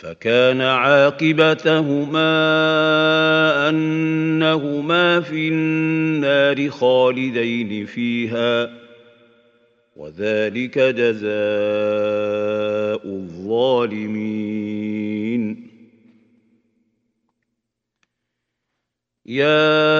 فكان عاقبتهما أنهما في النار خالدين فيها وذلك جزاء الظالمين. يا